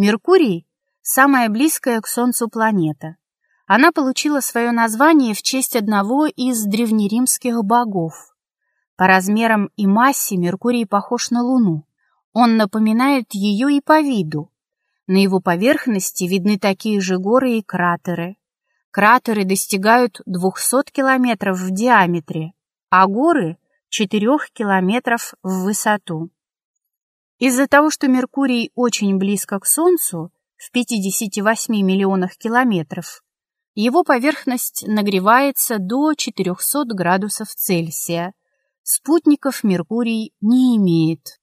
Меркурий – самая близкая к Солнцу планета. Она получила свое название в честь одного из древнеримских богов. По размерам и массе Меркурий похож на Луну. Он напоминает ее и по виду. На его поверхности видны такие же горы и кратеры. Кратеры достигают 200 километров в диаметре, а горы — 4 километров в высоту. Из-за того, что Меркурий очень близко к Солнцу, в 58 миллионах километров, его поверхность нагревается до 400 градусов Цельсия. Спутников Меркурий не имеет.